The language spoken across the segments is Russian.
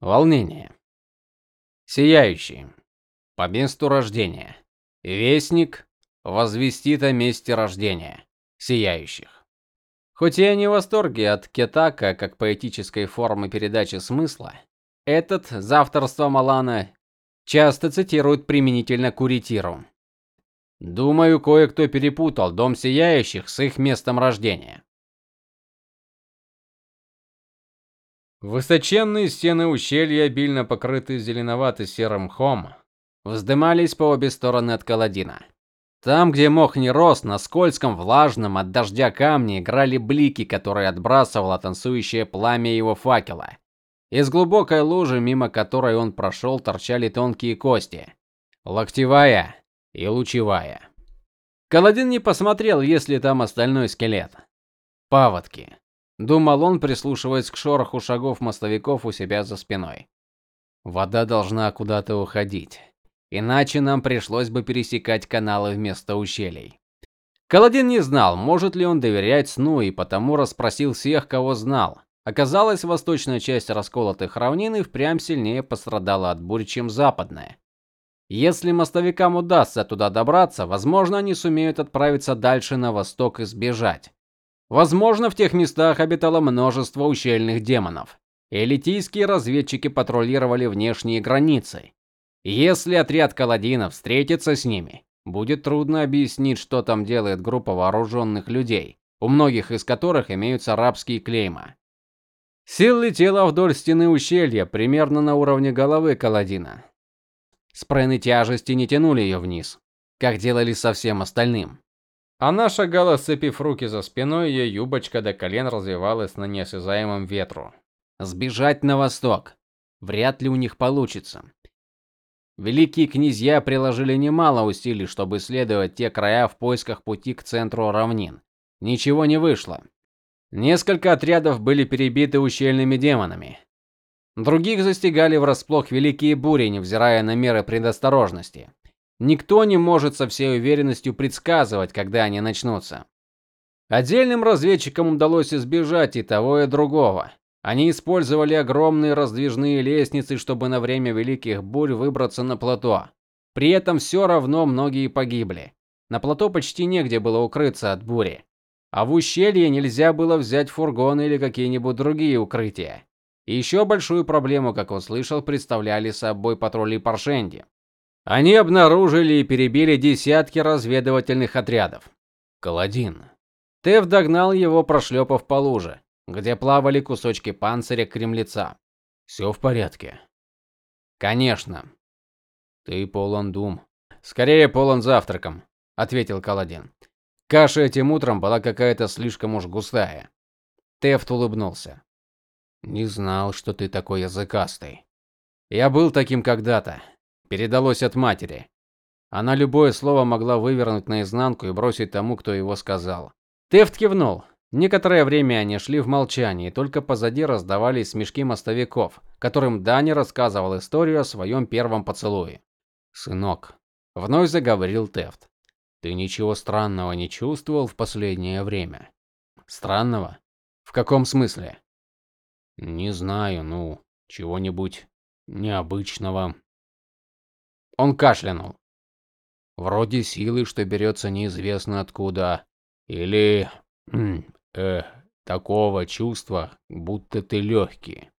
Волнение. Сияющий. По месту рождения. Вестник возвестит о месте рождения сияющих. Хоть я не в восторге от Кетака как поэтической формы передачи смысла, этот за авторство Малана часто цитируют применительно к Уритиру. Думаю, кое-кто перепутал Дом Сияющих с их местом рождения. Высоченные стены ущелья, обильно покрытые зеленовато-серым мхом, вздымались по обе стороны от Каладина. Там, где мох не рос, на скользком, влажном от дождя камне играли блики, которые отбрасывало танцующее пламя его факела. Из глубокой лужи, мимо которой он прошел, торчали тонкие кости, локтевая и лучевая. Каладин не посмотрел, есть ли там остальной скелет. Паводки, думал он, прислушиваясь к шороху шагов мостовиков у себя за спиной. Вода должна куда-то уходить. Иначе нам пришлось бы пересекать каналы вместо ущелий. Каладин не знал, может ли он доверять сну, и потому расспросил всех, кого знал. Оказалось, восточная часть расколотых равнин и впрямь сильнее пострадала от бурь, чем западная. Если мостовикам удастся туда добраться, возможно, они сумеют отправиться дальше на восток и сбежать. Возможно, в тех местах обитало множество ущельных демонов. Элитийские разведчики патрулировали внешние границы. Если отряд каладинов встретится с ними, будет трудно объяснить, что там делает группа вооруженных людей, у многих из которых имеются арабские клейма. Сил летела вдоль стены ущелья, примерно на уровне головы каладина. Спрены тяжести не тянули ее вниз, как делали со всем остальным. Она шагала, сцепив руки за спиной, ее юбочка до колен развивалась на неосязаемом ветру. Сбежать на восток вряд ли у них получится. Великие князья приложили немало усилий, чтобы исследовать те края в поисках пути к центру равнин. Ничего не вышло. Несколько отрядов были перебиты ущельными демонами. Других застигали врасплох великие бури, невзирая на меры предосторожности. Никто не может со всей уверенностью предсказывать, когда они начнутся. Отдельным разведчикам удалось избежать и того, и другого. Они использовали огромные раздвижные лестницы, чтобы на время великих бурь выбраться на плато. При этом все равно многие погибли. На плато почти негде было укрыться от бури. А в ущелье нельзя было взять фургон или какие-нибудь другие укрытия. И еще большую проблему, как он слышал, представляли собой патрули Паршенди. Они обнаружили и перебили десятки разведывательных отрядов. Каладин. Тев догнал его, прошлепав по луже где плавали кусочки панциря кремлеца. «Все в порядке. Конечно. Ты полон дум. Скорее полон завтраком, ответил Каладин. Каша этим утром была какая-то слишком уж густая. Тефт улыбнулся. Не знал, что ты такой языкастый. Я был таким когда-то. Передалось от матери. Она любое слово могла вывернуть наизнанку и бросить тому, кто его сказал. Тефт кивнул. Некоторое время они шли в молчании, только позади раздавались смешки мостовиков, которым Дани рассказывал историю о своем первом поцелуе. "Сынок", вновь заговорил Тефт. "Ты ничего странного не чувствовал в последнее время?" "Странного? В каком смысле?" "Не знаю, ну, чего-нибудь необычного". Он кашлянул. Вроде силы, что берется неизвестно откуда, или э, такого чувства, будто ты легкий.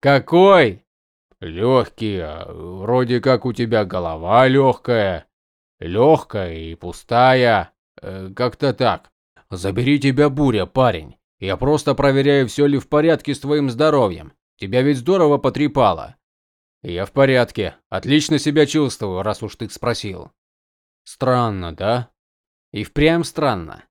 Какой? Легкий, а вроде как у тебя голова легкая, легкая и пустая, э, как-то так. Забери тебя буря, парень. Я просто проверяю, все ли в порядке с твоим здоровьем. Тебя ведь здорово потрепало. Я в порядке. Отлично себя чувствую, раз уж ты спросил. Странно, да? И впрямь странно.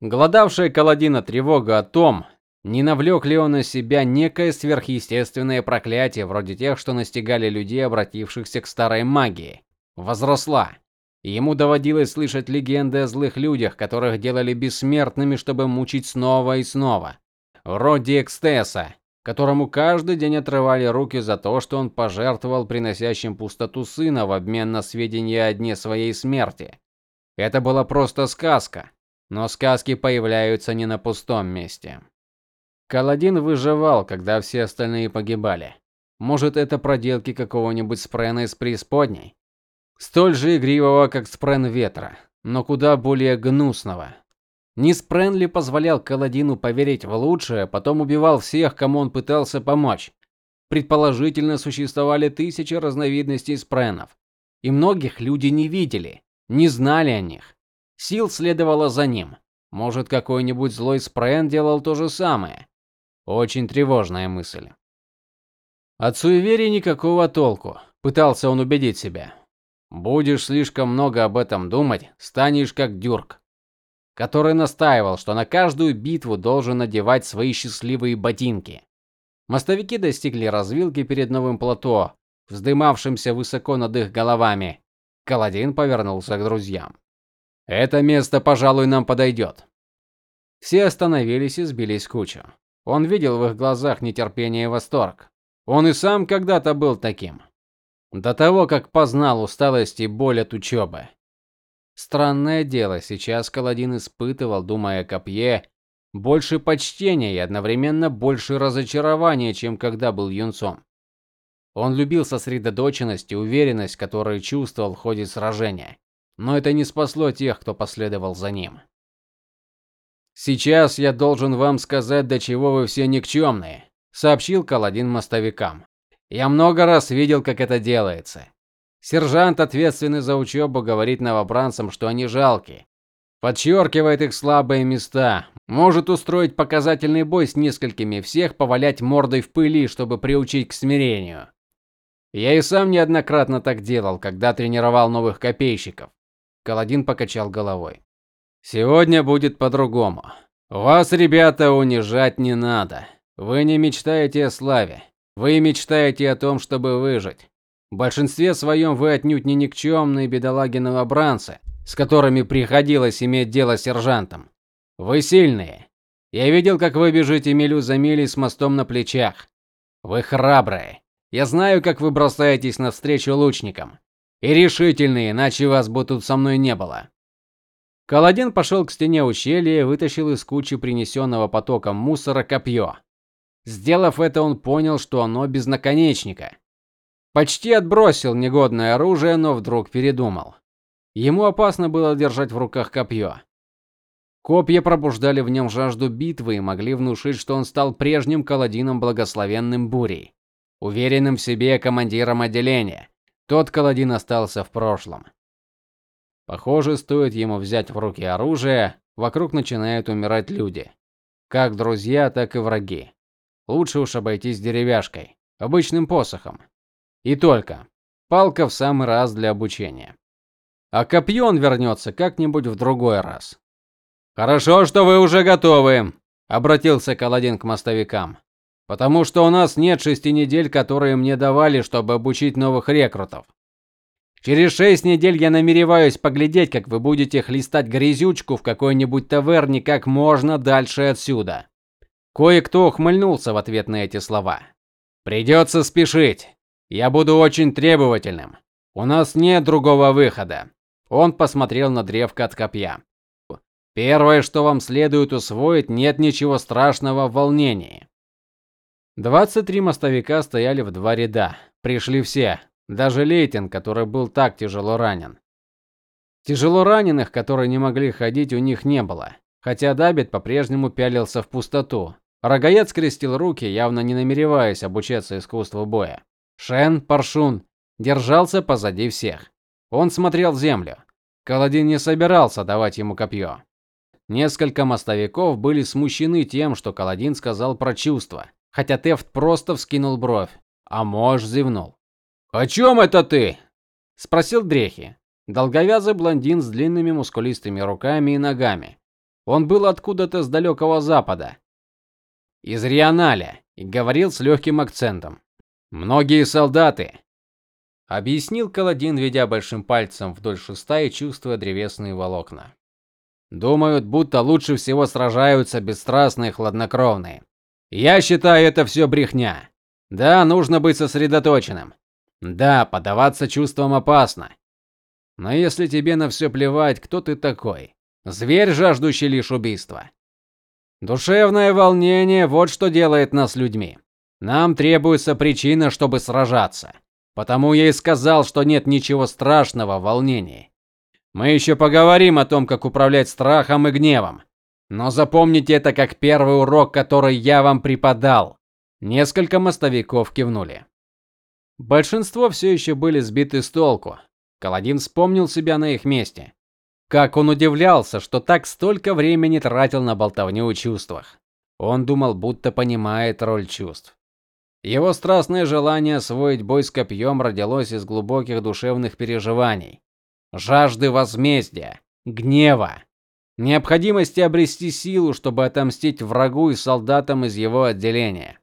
Голодавшая Каладина тревога о том, не навлек ли он на себя некое сверхъестественное проклятие, вроде тех, что настигали людей, обратившихся к старой магии, возросла. ему доводилось слышать легенды о злых людях, которых делали бессмертными, чтобы мучить снова и снова. Вроде Экстеса, которому каждый день отрывали руки за то, что он пожертвовал приносящим пустоту сына в обмен на сведения о дне своей смерти. Это была просто сказка но сказки появляются не на пустом месте. Каладин выживал, когда все остальные погибали. Может, это проделки какого-нибудь спрена из преисподней? Столь же игривого, как спрен ветра, но куда более гнусного. Не спрен ли позволял Каладину поверить в лучшее, потом убивал всех, кому он пытался помочь? Предположительно, существовали тысячи разновидностей спренов, и многих люди не видели, не знали о них. Сил следовало за ним. Может, какой-нибудь злой спрен делал то же самое. Очень тревожная мысль. От суеверий никакого толку, пытался он убедить себя. Будешь слишком много об этом думать, станешь как Дюрк, который настаивал, что на каждую битву должен надевать свои счастливые ботинки. Мостовики достигли развилки перед новым плато, вздымавшимся высоко над их головами. Каладин повернулся к друзьям. Это место, пожалуй, нам подойдет». Все остановились и сбились в кучу. Он видел в их глазах нетерпение и восторг. Он и сам когда-то был таким. До того, как познал усталость и боль от учебы. Странное дело, сейчас Каладин испытывал, думая о копье, больше почтения и одновременно больше разочарования, чем когда был юнцом. Он любил сосредоточенность и уверенность, которую чувствовал в ходе сражения, но это не спасло тех, кто последовал за ним. Сейчас я должен вам сказать, до чего вы все никчемные», – сообщил Каладин мостовикам. Я много раз видел, как это делается. Сержант, ответственный за учебу, говорит новобранцам, что они жалки. Подчеркивает их слабые места. Может устроить показательный бой с несколькими, всех повалять мордой в пыли, чтобы приучить к смирению. Я и сам неоднократно так делал, когда тренировал новых копейщиков. Каладин покачал головой. Сегодня будет по-другому. Вас, ребята, унижать не надо. Вы не мечтаете о славе. Вы мечтаете о том, чтобы выжить. В большинстве своем вы отнюдь не никчемные бедолаги-новобранцы, с которыми приходилось иметь дело с сержантом. Вы сильные. Я видел, как вы бежите милю за милей с мостом на плечах. Вы храбрые. Я знаю, как вы бросаетесь навстречу лучникам. И решительные, иначе вас бы тут со мной не было. Каладин пошел к стене ущелья и вытащил из кучи принесенного потоком мусора копье. Сделав это, он понял, что оно без наконечника. Почти отбросил негодное оружие, но вдруг передумал. Ему опасно было держать в руках копье. Копья пробуждали в нем жажду битвы и могли внушить, что он стал прежним Каладином благословенным бурей, уверенным в себе командиром отделения. Тот Каладин остался в прошлом. Похоже, стоит ему взять в руки оружие, вокруг начинают умирать люди, как друзья, так и враги. Лучше уж обойтись деревяшкой, обычным посохом. И только. Палка в самый раз для обучения. А копье он вернется как-нибудь в другой раз. Хорошо, что вы уже готовы, обратился Каладин к мостовикам. Потому что у нас нет шести недель, которые мне давали, чтобы обучить новых рекрутов. Через шесть недель я намереваюсь поглядеть, как вы будете хлестать грязючку в какой-нибудь таверне как можно дальше отсюда. Кое-кто ухмыльнулся в ответ на эти слова. Придется спешить. Я буду очень требовательным. У нас нет другого выхода. Он посмотрел на древко от копья. Первое, что вам следует усвоить, нет ничего страшного в волнении. 23 мостовика стояли в два ряда. Пришли все, даже Лейтен, который был так тяжело ранен. Тяжело раненых, которые не могли ходить, у них не было, хотя Дабит по-прежнему пялился в пустоту, Рогаед скрестил руки, явно не намереваясь обучаться искусству боя. Шен, Паршун держался позади всех. Он смотрел в землю. Каладин не собирался давать ему копье. Несколько мостовиков были смущены тем, что Каладин сказал про чувства, хотя Тефт просто вскинул бровь, а Мож зевнул. "О чем это ты?" спросил Дрехи. Долговязый блондин с длинными мускулистыми руками и ногами. Он был откуда-то с далекого запада, из Рианаля и говорил с легким акцентом. Многие солдаты, объяснил Каладин, ведя большим пальцем вдоль шеста и чувствуя древесные волокна. Думают, будто лучше всего сражаются бесстрастные, хладнокровные. Я считаю, это все брехня. Да, нужно быть сосредоточенным. Да, поддаваться чувствам опасно. Но если тебе на все плевать, кто ты такой? Зверь, жаждущий лишь убийства. Душевное волнение вот что делает нас людьми. Нам требуется причина, чтобы сражаться. Потому я и сказал, что нет ничего страшного в волнении. Мы еще поговорим о том, как управлять страхом и гневом. Но запомните это как первый урок, который я вам преподал. Несколько мостовиков кивнули. Большинство все еще были сбиты с толку. Каладин вспомнил себя на их месте. Как он удивлялся, что так столько времени тратил на болтовню о чувствах. Он думал, будто понимает роль чувств. Его страстное желание освоить бой с копьем родилось из глубоких душевных переживаний, жажды возмездия, гнева, необходимости обрести силу, чтобы отомстить врагу и солдатам из его отделения.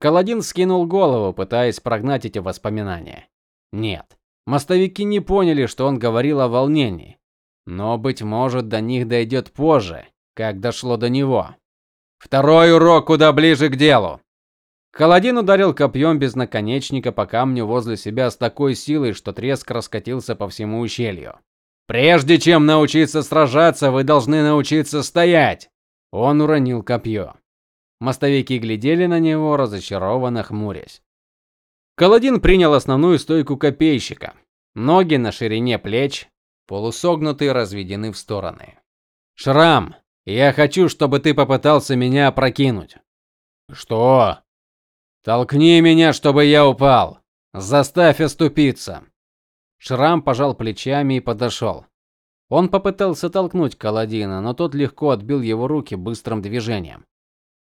Каладин скинул голову, пытаясь прогнать эти воспоминания. Нет. Мостовики не поняли, что он говорил о волнении. Но быть может, до них дойдет позже, как дошло до него. Второй урок куда ближе к делу. Каладин ударил копьем без наконечника по камню возле себя с такой силой, что треск раскатился по всему ущелью. Прежде чем научиться сражаться, вы должны научиться стоять. Он уронил копье. Мостовики глядели на него, разочарованно хмурясь. Каладин принял основную стойку копейщика. Ноги на ширине плеч, полусогнутые, разведены в стороны. Шрам, я хочу, чтобы ты попытался меня опрокинуть. Что? Толкни меня, чтобы я упал. Заставь оступиться. Шрам пожал плечами и подошел. Он попытался толкнуть Каладина, но тот легко отбил его руки быстрым движением.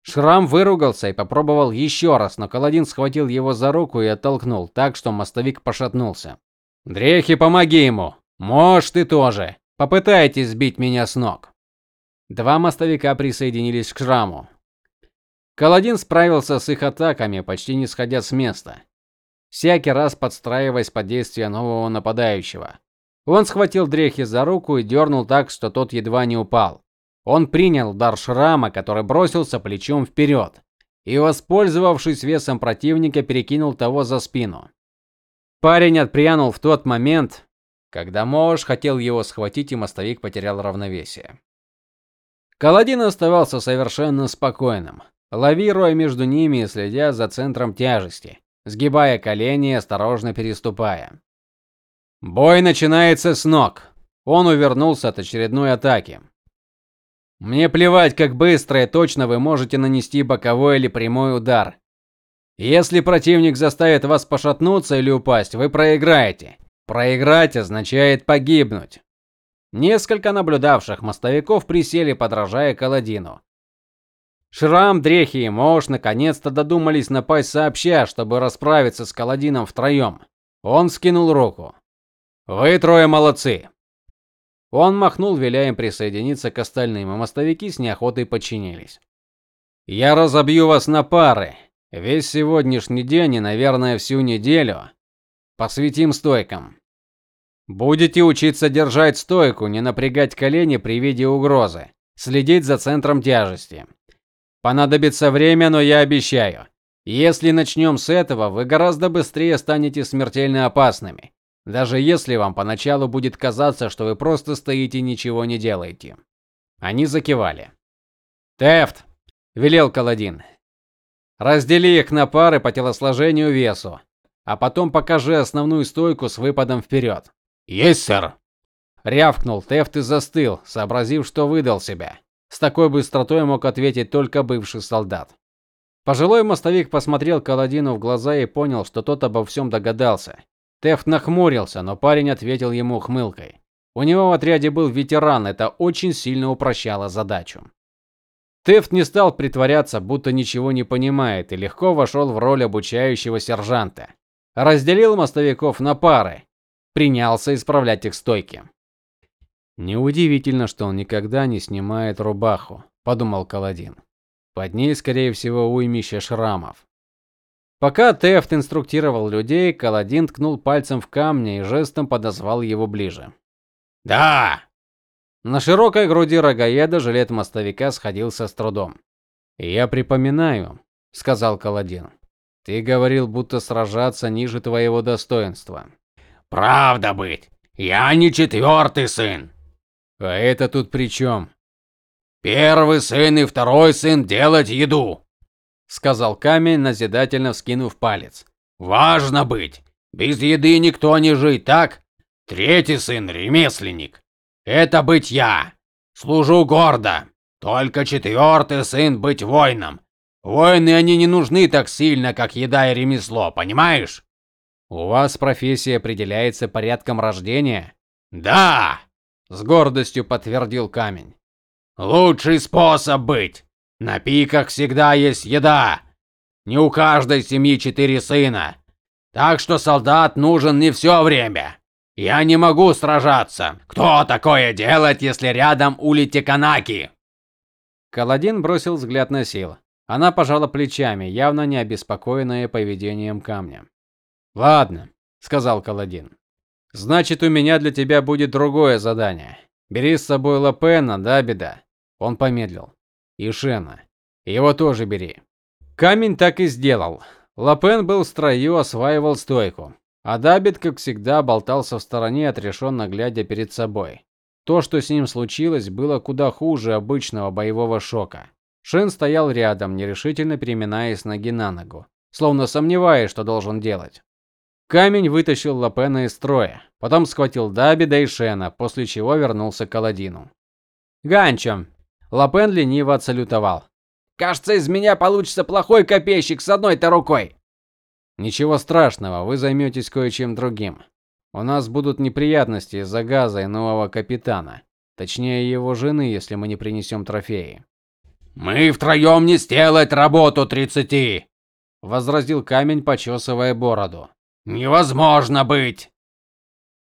Шрам выругался и попробовал еще раз, но Каладин схватил его за руку и оттолкнул, так что мостовик пошатнулся. "Дрехи, помоги ему. Можешь ты тоже. Попытайтесь сбить меня с ног". Два мостовика присоединились к Шраму. Каладин справился с их атаками, почти не сходя с места, всякий раз подстраиваясь под действия нового нападающего. Он схватил Дрехи за руку и дернул так, что тот едва не упал. Он принял удар шрама, который бросился плечом вперед, и, воспользовавшись весом противника, перекинул того за спину. Парень отпрянул в тот момент, когда Мош хотел его схватить, и мостовик потерял равновесие. Каладин оставался совершенно спокойным, лавируя между ними и следя за центром тяжести, сгибая колени и осторожно переступая. Бой начинается с ног. Он увернулся от очередной атаки. Мне плевать, как быстро и точно вы можете нанести боковой или прямой удар. Если противник заставит вас пошатнуться или упасть, вы проиграете. Проиграть означает погибнуть. Несколько наблюдавших мостовиков присели, подражая Каладину. Шрам, Дрехи и Мош наконец-то додумались напасть сообща, чтобы расправиться с Каладином втроем. Он скинул руку. Вы трое молодцы. Он махнул, веля присоединиться к остальным, и мостовики с неохотой подчинились. Я разобью вас на пары. Весь сегодняшний день и, наверное, всю неделю посвятим стойкам. Будете учиться держать стойку, не напрягать колени при виде угрозы, следить за центром тяжести. Понадобится время, но я обещаю, если начнем с этого, вы гораздо быстрее станете смертельно опасными. Даже если вам поначалу будет казаться, что вы просто стоите и ничего не делаете. Они закивали. "Тефт", велел Каладин. "Раздели их на пары по телосложению и весу, а потом покажи основную стойку с выпадом вперед». "Есть, сэр", рявкнул Тефт и застыл, сообразив, что выдал себя. С такой быстротой мог ответить только бывший солдат. Пожилой мостовик посмотрел Каладину в глаза и понял, что тот обо всем догадался. Тефт нахмурился, но парень ответил ему хмылкой. У него в отряде был ветеран, это очень сильно упрощало задачу. Тефт не стал притворяться, будто ничего не понимает, и легко вошел в роль обучающего сержанта. Разделил мостовиков на пары, принялся исправлять их стойки. Неудивительно, что он никогда не снимает рубаху, подумал Каладин. Под ней, скорее всего, уймище шрамов. Пока Тефт инструктировал людей, Каладин ткнул пальцем в камни и жестом подозвал его ближе. "Да!" На широкой груди рогаеда жилет мостовика сходился с трудом. "Я припоминаю", сказал Каладин. "Ты говорил, будто сражаться ниже твоего достоинства". "Правда быть. Я не четвертый сын". "А это тут при чем?» "Первый сын и второй сын делать еду. сказал камень, назидательно вскинув палец. Важно быть. Без еды никто не жить, так? Третий сын ремесленник. Это быть я. Служу гордо. Только четвертый сын быть воином. Воины они не нужны так сильно, как еда и ремесло, понимаешь? У вас профессия определяется порядком рождения? Да, с гордостью подтвердил камень. Лучший способ быть. На пиках всегда есть еда. Не у каждой семьи четыре сына. Так что солдат нужен не все время. Я не могу сражаться. Кто такое делает, если рядом улити Канаки? Каладин бросил взгляд на Сил. Она пожала плечами, явно не обеспокоенная поведением камня. "Ладно", сказал Каладин. "Значит, у меня для тебя будет другое задание. Бери с собой Лапена, да, беда". Он помедлил. "И Шена. Его тоже бери". Камень так и сделал. Лапен был в строю, осваивал стойку. А Дабит, как всегда, болтался в стороне, отрешенно глядя перед собой. То, что с ним случилось, было куда хуже обычного боевого шока. Шен стоял рядом, нерешительно переминаясь ноги на ногу, словно сомневаясь, что должен делать. Камень вытащил Лапена из строя, потом схватил Дабида и Шена, после чего вернулся к Аладдину. "Ганчо", Лапен лениво отсалютовал. "Кажется, из меня получится плохой копейщик с одной-то рукой". Ничего страшного, вы займетесь кое-чем другим. У нас будут неприятности из-за газа и нового капитана, точнее его жены, если мы не принесем трофеи. Мы втроем не сделать работу тридцати, возразил камень, почесывая бороду. Невозможно быть.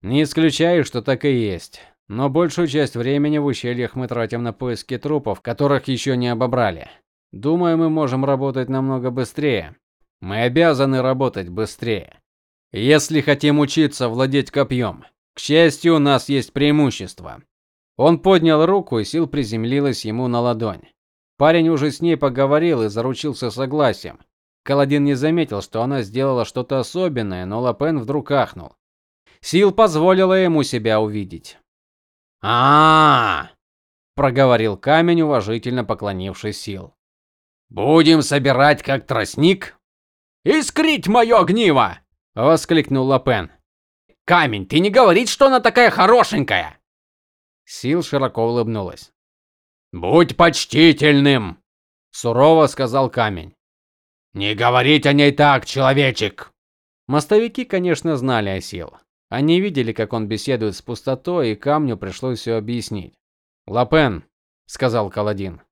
Не исключаю, что так и есть. Но большую часть времени в ущельях мы тратим на поиски трупов, которых еще не обобрали. Думаю, мы можем работать намного быстрее. Мы обязаны работать быстрее. Если хотим учиться владеть копьем. К счастью, у нас есть преимущество. Он поднял руку, и сил приземлилась ему на ладонь. Парень уже с ней поговорил и заручился согласием. Каладин не заметил, что она сделала что-то особенное, но Лапен вдруг ахнул. Сил позволила ему себя увидеть. А, -а, -а, проговорил камень, уважительно поклонившись Сил. Будем собирать как тростник? Искрить мое гниво, воскликнул Лапен. Камень, ты не говорить, что она такая хорошенькая. Сил широко улыбнулась. Будь почтительным, сурово сказал камень. Не говорить о ней так, человечек. Мостовики, конечно, знали о Сил. Они видели, как он беседует с пустотой, и камню пришлось все объяснить. "Лапен", сказал Каладин.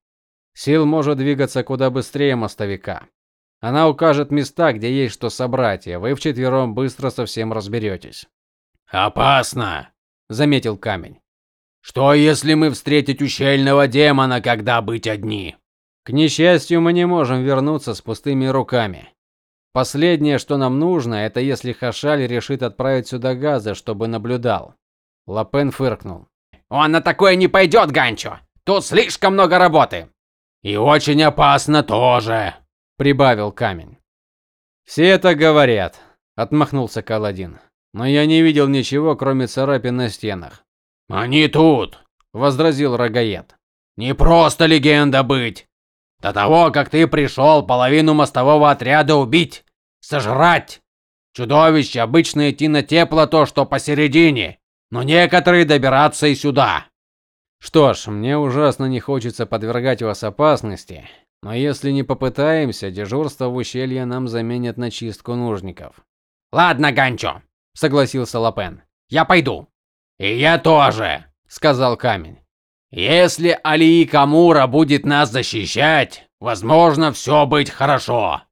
"Сил может двигаться куда быстрее мостовика. Она укажет места, где есть что собрать, и вы вчетвером быстро со всем разберетесь». Опасно, заметил камень. Что если мы встретить ущельного демона, когда быть одни? К несчастью, мы не можем вернуться с пустыми руками. Последнее, что нам нужно, это если Хашаль решит отправить сюда газы, чтобы наблюдал. Лапен фыркнул. Он на такое не пойдет, Ганчо. Тут слишком много работы. И очень опасно тоже прибавил камень. Все это говорят, отмахнулся Каладин. Но я не видел ничего, кроме царапин на стенах. Они тут, возразил Рогаед. Не просто легенда быть. До того, как ты пришел, половину мостового отряда убить, сожрать. Чудовище обычно идти на те плато, что посередине, но некоторые добираться и сюда. Что ж, мне ужасно не хочется подвергать вас опасности, но если не попытаемся, дежурство в ущелье нам заменят на чистку нужников. Ладно, Ганчо, согласился Лапен. Я пойду. И я тоже, сказал Камень. Если Алии Камура будет нас защищать, возможно, все быть хорошо.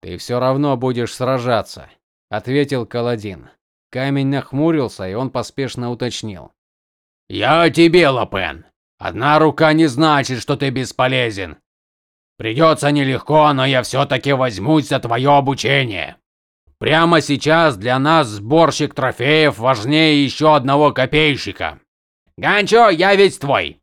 Ты все равно будешь сражаться, ответил Каладин. Камень нахмурился, и он поспешно уточнил: "Я тебе, Лапен. Одна рука не значит, что ты бесполезен. Придется нелегко, но я все-таки возьмусь за твое обучение. Прямо сейчас для нас сборщик трофеев важнее еще одного копейщика. Ганчо, я ведь твой.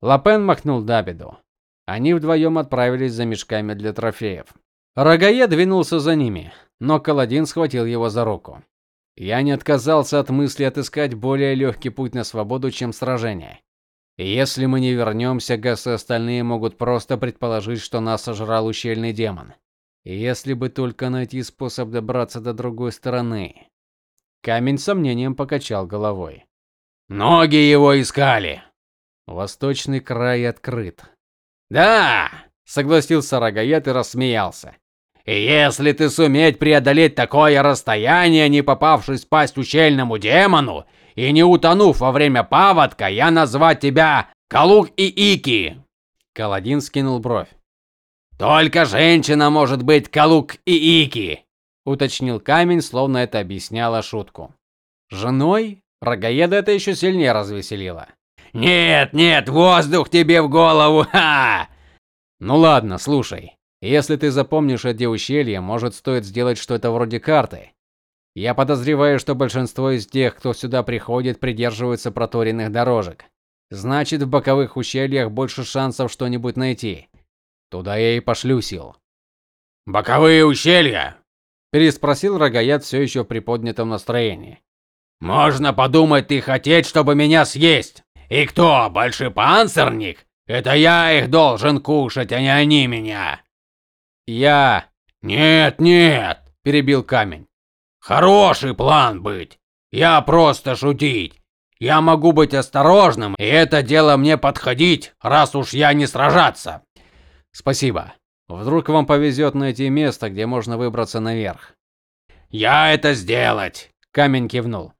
Лапен махнул Дабиду. Они вдвоем отправились за мешками для трофеев. Рогае двинулся за ними, но Каладин схватил его за руку. Я не отказался от мысли отыскать более легкий путь на свободу, чем сражение. Если мы не вернемся, Гас и остальные могут просто предположить, что нас сожрал ущельный демон. Если бы только найти способ добраться до другой стороны. Камень с сомнением покачал головой. Ноги его искали. Восточный край открыт. Да, согласился Рогаед и рассмеялся. И если ты суметь преодолеть такое расстояние, не попавшись в пасть ущельному демону и не утонув во время паводка, я назвать тебя Калук и Ики. Каладин скинул бровь. Только женщина может быть Калук и Ики, уточнил камень, словно это объясняло шутку. Женой? Рогаеда это еще сильнее развеселило. Нет, нет, воздух тебе в голову. Ха! Ну ладно, слушай. Если ты запомнишь эти ущелья, может, стоит сделать что-то вроде карты. Я подозреваю, что большинство из тех, кто сюда приходит, придерживаются проторенных дорожек. Значит, в боковых ущельях больше шансов что-нибудь найти. Туда я и пошлю сил. Боковые ущелья? переспросил Рогаят все еще в приподнятом настроении. Можно подумать, ты хотеть, чтобы меня съесть. И кто, большой панцирник? Это я их должен кушать, а не они меня. Я Нет, нет, перебил камень. Хороший план быть. Я просто шутить. Я могу быть осторожным, и это дело мне подходить, раз уж я не сражаться. Спасибо. Вдруг вам повезет найти место, где можно выбраться наверх. Я это сделать, камень кивнул.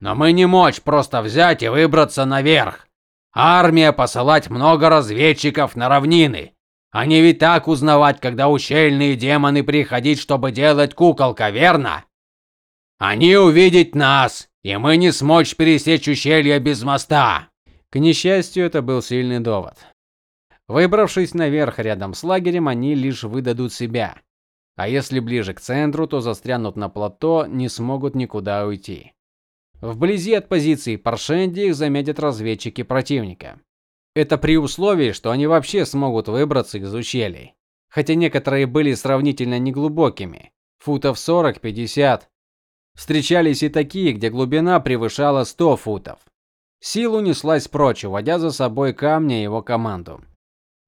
Но мы не мочь просто взять и выбраться наверх. Армия посылать много разведчиков на равнины. Они ведь так узнавать, когда ущельные демоны приходить, чтобы делать куколка, верно? Они увидеть нас, и мы не смочь пересечь ущелье без моста. К несчастью, это был сильный довод. Выбравшись наверх рядом с лагерем, они лишь выдадут себя. А если ближе к центру, то застрянут на плато, не смогут никуда уйти. Вблизи от позиции Паршенди их заметят разведчики противника. Это при условии, что они вообще смогут выбраться из ущелий. Хотя некоторые были сравнительно неглубокими, футов 40-50. Встречались и такие, где глубина превышала 100 футов. Сил унеслась прочь, уводя за собой камня и его команду.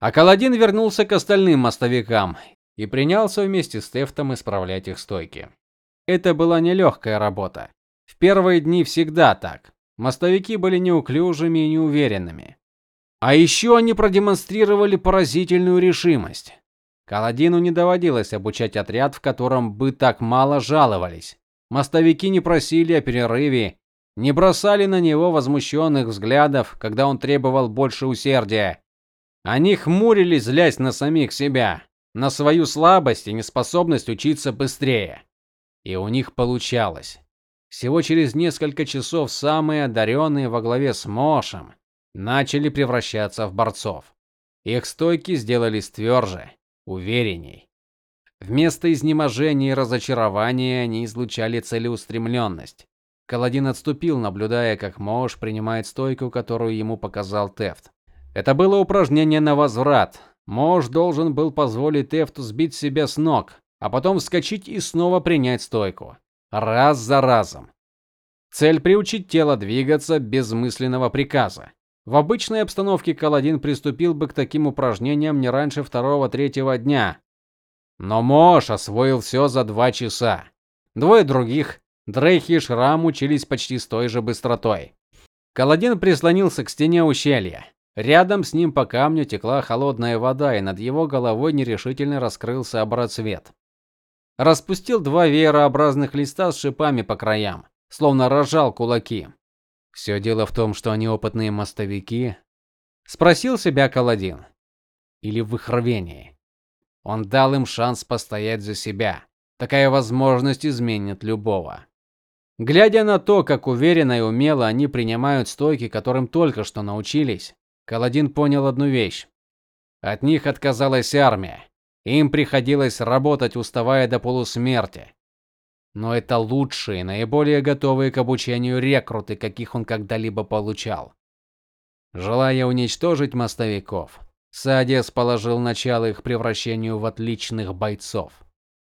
А Каладин вернулся к остальным мостовикам и принялся вместе с Тефтом исправлять их стойки. Это была нелегкая работа. В первые дни всегда так. Мостовики были неуклюжими и неуверенными. А еще они продемонстрировали поразительную решимость. Каладину не доводилось обучать отряд, в котором бы так мало жаловались. Мостовики не просили о перерыве, не бросали на него возмущенных взглядов, когда он требовал больше усердия. Они хмурились, злясь на самих себя, на свою слабость и неспособность учиться быстрее. И у них получалось. Всего через несколько часов самые одаренные во главе с Мошем начали превращаться в борцов. Их стойки сделались тверже, уверенней. Вместо изнеможения и разочарования они излучали целеустремленность. Каладин отступил, наблюдая, как Мош принимает стойку, которую ему показал Тефт. Это было упражнение на возврат. Мош должен был позволить Тефту сбить себя с ног, а потом вскочить и снова принять стойку, раз за разом. Цель приучить тело двигаться без мысленного приказа. В обычной обстановке Каладин приступил бы к таким упражнениям не раньше второго-третьего дня. Но Мош освоил все за два часа. Двое других, Дрейхи и Шрам, учились почти с той же быстротой. Каладин прислонился к стене ущелья. Рядом с ним по камню текла холодная вода, и над его головой нерешительно раскрылся обрацвет. Распустил два веерообразных листа с шипами по краям, словно разжал кулаки. Все дело в том, что они опытные мостовики, спросил себя Каладин. Или в их рвении. Он дал им шанс постоять за себя. Такая возможность изменит любого. Глядя на то, как уверенно и умело они принимают стойки, которым только что научились, Каладин понял одну вещь. От них отказалась армия. Им приходилось работать, уставая до полусмерти. Но это лучшие, наиболее готовые к обучению рекруты, каких он когда-либо получал. Желая уничтожить мостовиков, Садес положил начало их превращению в отличных бойцов.